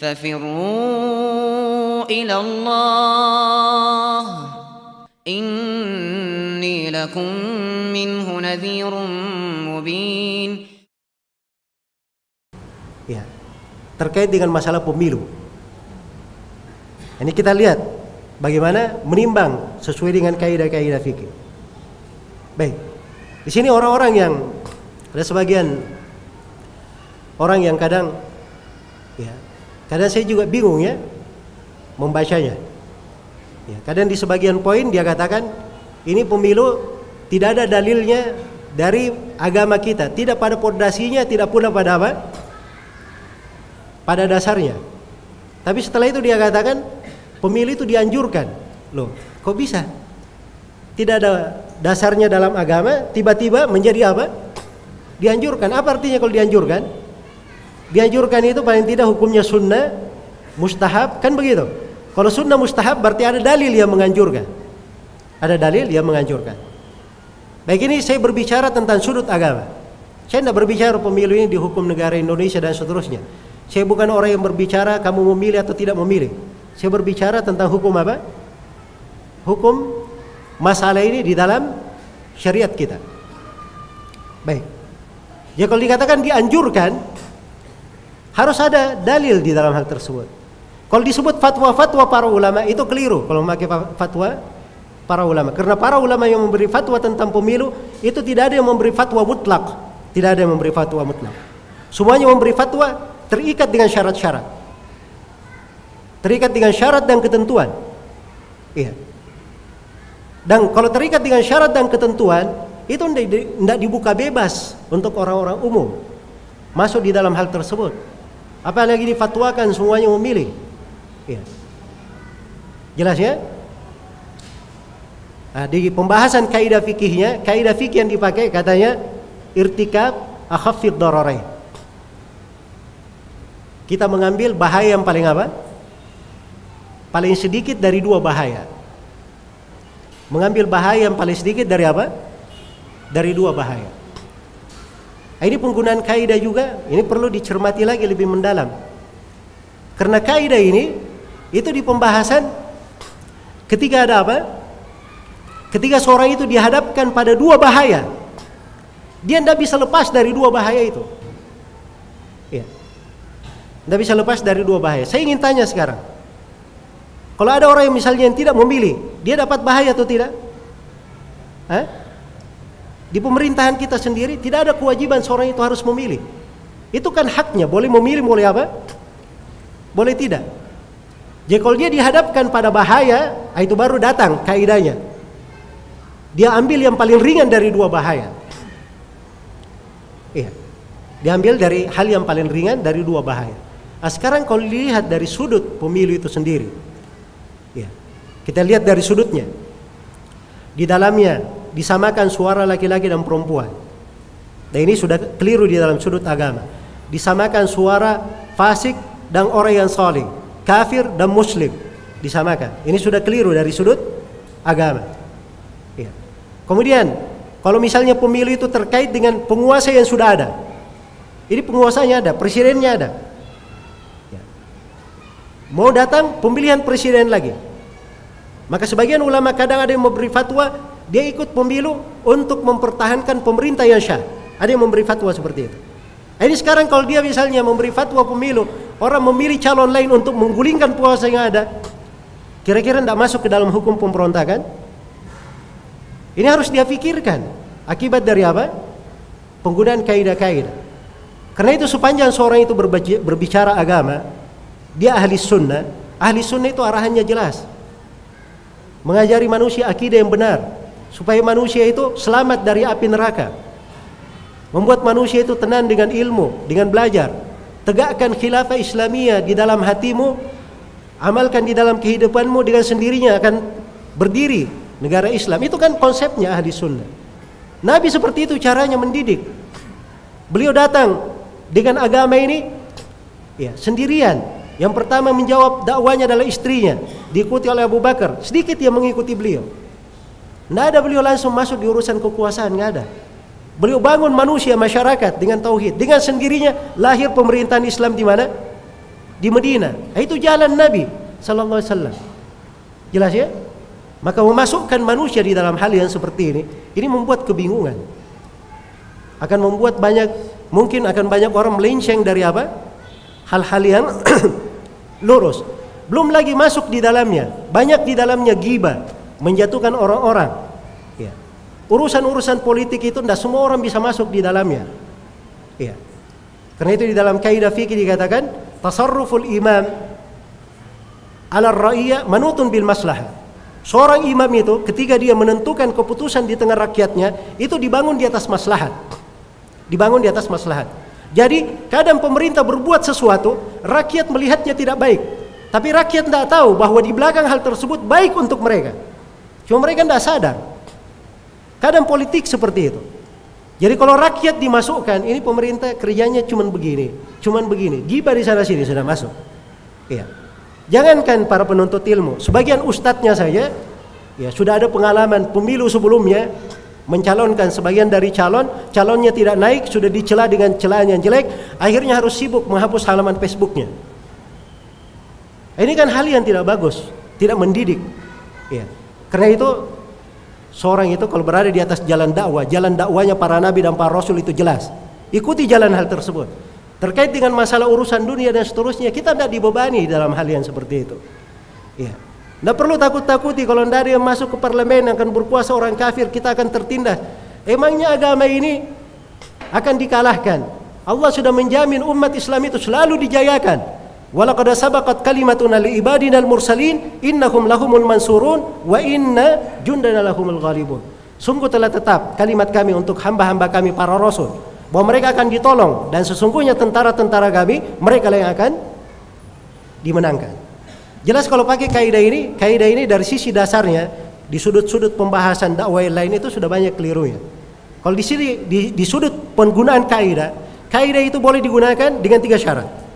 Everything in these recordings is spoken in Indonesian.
ففروا إلى الله إني لكم منه نذير مبين Ya. Terkait dengan masalah pemilu. Ini kita lihat bagaimana menimbang sesuai dengan kaidah-kaidah fikih. Baik. Di sini orang-orang yang ada sebagian orang yang kadang ya, kadang saya juga bingung ya membacanya. Ya, kadang di sebagian poin dia katakan ini pemilu tidak ada dalilnya dari agama kita, tidak pada pondasinya, tidak pula pada apa? Pada dasarnya. Tapi setelah itu dia katakan pemilu itu dianjurkan. Loh, kok bisa? Tidak ada dasarnya dalam agama, tiba-tiba menjadi apa? Dianjurkan. Apa artinya kalau dianjurkan? Dianjurkan itu paling tidak hukumnya sunnah, mustahab, kan begitu? Kalau sunnah mustahab berarti ada dalil yang menganjurkan. Ada dalil yang menganjurkan. Baik ini saya berbicara tentang sudut agama. Saya tidak berbicara pemilu ini di hukum negara Indonesia dan seterusnya. Saya bukan orang yang berbicara kamu memilih atau tidak memilih. Saya berbicara tentang hukum apa? Hukum masalah ini di dalam syariat kita. Baik. Ya kalau dikatakan dianjurkan harus ada dalil di dalam hal tersebut. Kalau disebut fatwa-fatwa para ulama itu keliru kalau memakai fatwa para ulama. Karena para ulama yang memberi fatwa tentang pemilu itu tidak ada yang memberi fatwa mutlak, tidak ada yang memberi fatwa mutlak. Semuanya memberi fatwa terikat dengan syarat-syarat. Terikat dengan syarat dan ketentuan. Iya. Dan kalau terikat dengan syarat dan ketentuan, itu tidak dibuka bebas untuk orang-orang umum masuk di dalam hal tersebut. Apalagi difatwakan semuanya memilih. Iya. Jelas ya? Nah, di pembahasan kaidah fikihnya, kaidah fikih yang dipakai katanya irtikab akhafid dararain. Kita mengambil bahaya yang paling apa? Paling sedikit dari dua bahaya. Mengambil bahaya yang paling sedikit dari apa? Dari dua bahaya. Nah, ini penggunaan kaidah juga, ini perlu dicermati lagi lebih mendalam. Karena kaidah ini itu di pembahasan ketika ada apa? Ketika seorang itu dihadapkan pada dua bahaya, dia tidak bisa lepas dari dua bahaya itu. Ya. Tidak bisa lepas dari dua bahaya. Saya ingin tanya sekarang. Kalau ada orang yang misalnya yang tidak memilih, dia dapat bahaya atau tidak? Hah? Di pemerintahan kita sendiri tidak ada kewajiban seorang itu harus memilih. Itu kan haknya, boleh memilih, boleh apa? Boleh tidak. Jadi kalau dia dihadapkan pada bahaya, ah, itu baru datang kaidahnya. Dia ambil yang paling ringan dari dua bahaya. Iya. Diambil dari hal yang paling ringan dari dua bahaya. Nah, sekarang kalau dilihat dari sudut pemilu itu sendiri, ya, kita lihat dari sudutnya. Di dalamnya disamakan suara laki-laki dan perempuan. Dan ini sudah keliru di dalam sudut agama. Disamakan suara fasik dan orang yang saleh, kafir dan muslim disamakan. Ini sudah keliru dari sudut agama. Ya. Kemudian kalau misalnya pemilu itu terkait dengan penguasa yang sudah ada, ini penguasanya ada, presidennya ada. Mau datang pemilihan presiden lagi. Maka sebagian ulama kadang ada yang memberi fatwa, dia ikut pemilu untuk mempertahankan pemerintah yang syah. Ada yang memberi fatwa seperti itu. Ini sekarang kalau dia misalnya memberi fatwa pemilu, orang memilih calon lain untuk menggulingkan puasa yang ada, kira-kira tidak masuk ke dalam hukum pemberontakan? Ini harus dia pikirkan. Akibat dari apa? Penggunaan kaidah-kaidah. Karena itu sepanjang seorang itu berbicara agama, dia ahli sunnah. Ahli sunnah itu arahannya jelas. Mengajari manusia akidah yang benar. Supaya manusia itu selamat dari api neraka. Membuat manusia itu tenang dengan ilmu, dengan belajar. Tegakkan khilafah Islamiyah di dalam hatimu. Amalkan di dalam kehidupanmu dengan sendirinya akan berdiri negara Islam. Itu kan konsepnya ahli sunnah. Nabi seperti itu caranya mendidik. Beliau datang dengan agama ini ya sendirian yang pertama menjawab dakwanya adalah istrinya, diikuti oleh Abu Bakar. Sedikit yang mengikuti beliau. Tidak ada beliau langsung masuk di urusan kekuasaan, nggak ada. Beliau bangun manusia masyarakat dengan tauhid. Dengan sendirinya lahir pemerintahan Islam di mana? di Medina. Itu jalan Nabi sallallahu alaihi wasallam. Jelas ya? Maka memasukkan manusia di dalam hal yang seperti ini, ini membuat kebingungan. Akan membuat banyak, mungkin akan banyak orang melenceng dari apa? Hal-hal yang lurus. Belum lagi masuk di dalamnya, banyak di dalamnya gibah, menjatuhkan orang-orang. Ya. Urusan-urusan politik itu tidak semua orang bisa masuk di dalamnya. Ya. Karena itu di dalam kaidah fikih dikatakan tasarruful imam ala ra'iyya manutun bil maslahah. Seorang imam itu ketika dia menentukan keputusan di tengah rakyatnya itu dibangun di atas maslahat. Dibangun di atas maslahat. Jadi kadang pemerintah berbuat sesuatu, rakyat melihatnya tidak baik. Tapi rakyat tidak tahu bahwa di belakang hal tersebut baik untuk mereka. Cuma mereka tidak sadar. Kadang politik seperti itu. Jadi kalau rakyat dimasukkan, ini pemerintah kerjanya cuma begini, cuma begini. Gibah di sana sini sudah masuk. Iya. Jangankan para penuntut ilmu, sebagian ustadznya saja ya sudah ada pengalaman pemilu sebelumnya mencalonkan sebagian dari calon, calonnya tidak naik, sudah dicela dengan celaan yang jelek, akhirnya harus sibuk menghapus halaman Facebooknya. Ini kan hal yang tidak bagus, tidak mendidik. Ya. Karena itu seorang itu kalau berada di atas jalan dakwah, jalan dakwanya para nabi dan para rasul itu jelas. Ikuti jalan hal tersebut. Terkait dengan masalah urusan dunia dan seterusnya, kita tidak dibebani dalam hal yang seperti itu. Ya. Tidak perlu takut-takuti kalau ada yang masuk ke parlemen akan berkuasa orang kafir, kita akan tertindas. Emangnya agama ini akan dikalahkan. Allah sudah menjamin umat Islam itu selalu dijayakan. Walaqad sabaqat kalimatuna li ibadina al-mursalin innahum lahumul mansurun wa inna jundana lahumul ghalibun. Sungguh telah tetap kalimat kami untuk hamba-hamba kami para rasul bahwa mereka akan ditolong dan sesungguhnya tentara-tentara kami mereka yang akan dimenangkan. Jelas kalau pakai kaidah ini, kaidah ini dari sisi dasarnya di sudut-sudut pembahasan dakwah lain itu sudah banyak kelirunya. Kalau di sini di, di sudut penggunaan kaidah, kaidah itu boleh digunakan dengan tiga syarat.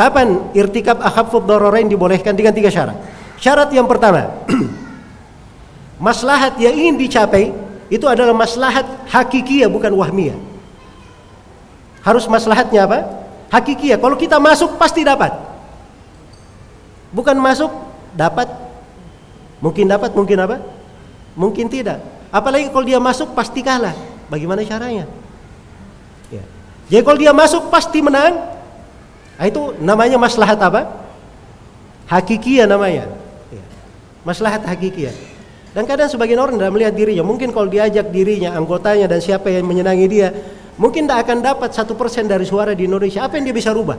Kapan irtikab akhafud dararain dibolehkan dengan tiga syarat? Syarat yang pertama, maslahat yang ingin dicapai itu adalah maslahat hakiki bukan wahmiyah. Harus maslahatnya apa? Hakiki ya. Kalau kita masuk pasti dapat. Bukan masuk dapat. Mungkin dapat, mungkin apa? Mungkin tidak. Apalagi kalau dia masuk pasti kalah. Bagaimana caranya? Ya. Jadi kalau dia masuk pasti menang. Nah, itu namanya maslahat apa? Hakiki ya namanya. Ya. Maslahat hakiki ya. Dan kadang sebagian orang tidak melihat dirinya. Mungkin kalau diajak dirinya, anggotanya dan siapa yang menyenangi dia, mungkin tidak akan dapat satu persen dari suara di Indonesia. Apa yang dia bisa rubah?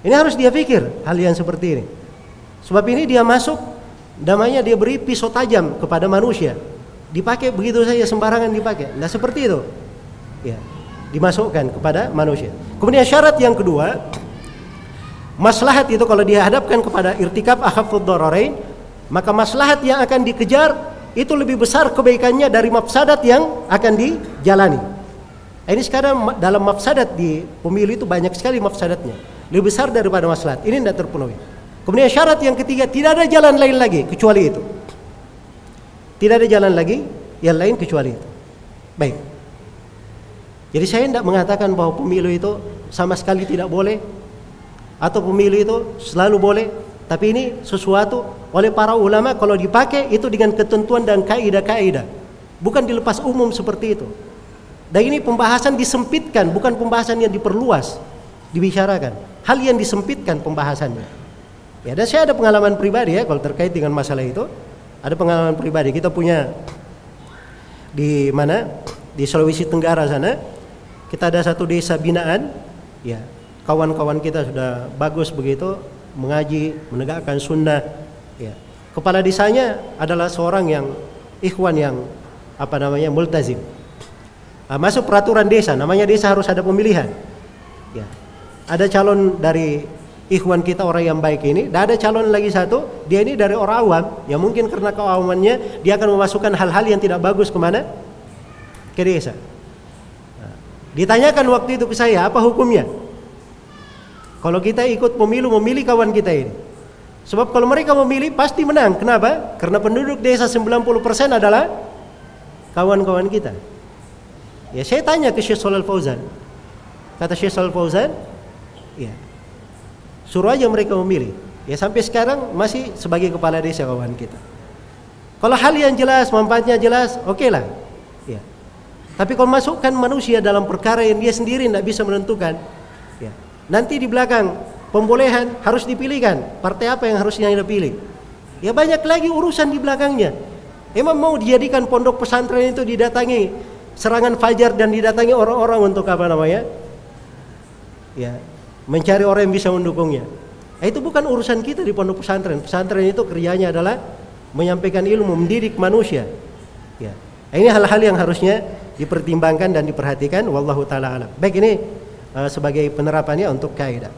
Ini harus dia pikir hal yang seperti ini. Sebab ini dia masuk, namanya dia beri pisau tajam kepada manusia. Dipakai begitu saja sembarangan dipakai. Nah seperti itu. Ya, dimasukkan kepada manusia. Kemudian syarat yang kedua, maslahat itu kalau dihadapkan kepada irtikab akhafud dararain, maka maslahat yang akan dikejar itu lebih besar kebaikannya dari mafsadat yang akan dijalani. Ini sekarang dalam mafsadat di pemilu itu banyak sekali mafsadatnya. Lebih besar daripada maslahat. Ini tidak terpenuhi. Kemudian syarat yang ketiga, tidak ada jalan lain lagi kecuali itu. Tidak ada jalan lagi yang lain kecuali itu. Baik. Jadi saya tidak mengatakan bahwa pemilu itu sama sekali tidak boleh atau pemilu itu selalu boleh, tapi ini sesuatu oleh para ulama kalau dipakai itu dengan ketentuan dan kaidah-kaidah, bukan dilepas umum seperti itu. Dan ini pembahasan disempitkan, bukan pembahasan yang diperluas, dibicarakan. Hal yang disempitkan pembahasannya. Ya, dan saya ada pengalaman pribadi ya kalau terkait dengan masalah itu. Ada pengalaman pribadi. Kita punya di mana? Di Sulawesi Tenggara sana. Kita ada satu desa binaan. Ya, kawan-kawan kita sudah bagus begitu mengaji, menegakkan sunnah. Ya. Kepala desanya adalah seorang yang ikhwan yang apa namanya multazim Ah, masuk peraturan desa, namanya desa harus ada pemilihan. Ya. Ada calon dari ikhwan kita orang yang baik ini, dan ada calon lagi satu, dia ini dari orang awam, ya mungkin karena keawamannya dia akan memasukkan hal-hal yang tidak bagus ke mana? Ke desa. Ditanyakan waktu itu ke saya, apa hukumnya? Kalau kita ikut pemilu memilih kawan kita ini. Sebab kalau mereka memilih pasti menang. Kenapa? Karena penduduk desa 90% adalah kawan-kawan kita. Ya saya tanya ke Syekh Shalal Fauzan. Kata Syekh Shalal Fauzan, ya. Suruh aja mereka memilih. Ya sampai sekarang masih sebagai kepala desa kawan kita. Kalau hal yang jelas, manfaatnya jelas, oke okay lah. Tapi kalau masukkan manusia dalam perkara yang dia sendiri tidak bisa menentukan, ya. nanti di belakang pembolehan harus dipilihkan partai apa yang harusnya dia pilih. Ya banyak lagi urusan di belakangnya. Emang mau dijadikan pondok pesantren itu didatangi serangan fajar dan didatangi orang-orang untuk apa namanya? Ya, mencari orang yang bisa mendukungnya. Nah, itu bukan urusan kita di pondok pesantren. Pesantren itu kerjanya adalah menyampaikan ilmu, mendidik manusia. Ya. Nah, ini hal-hal yang harusnya dipertimbangkan dan diperhatikan wallahu taala alam. Baik ini uh, sebagai penerapannya untuk kaidah.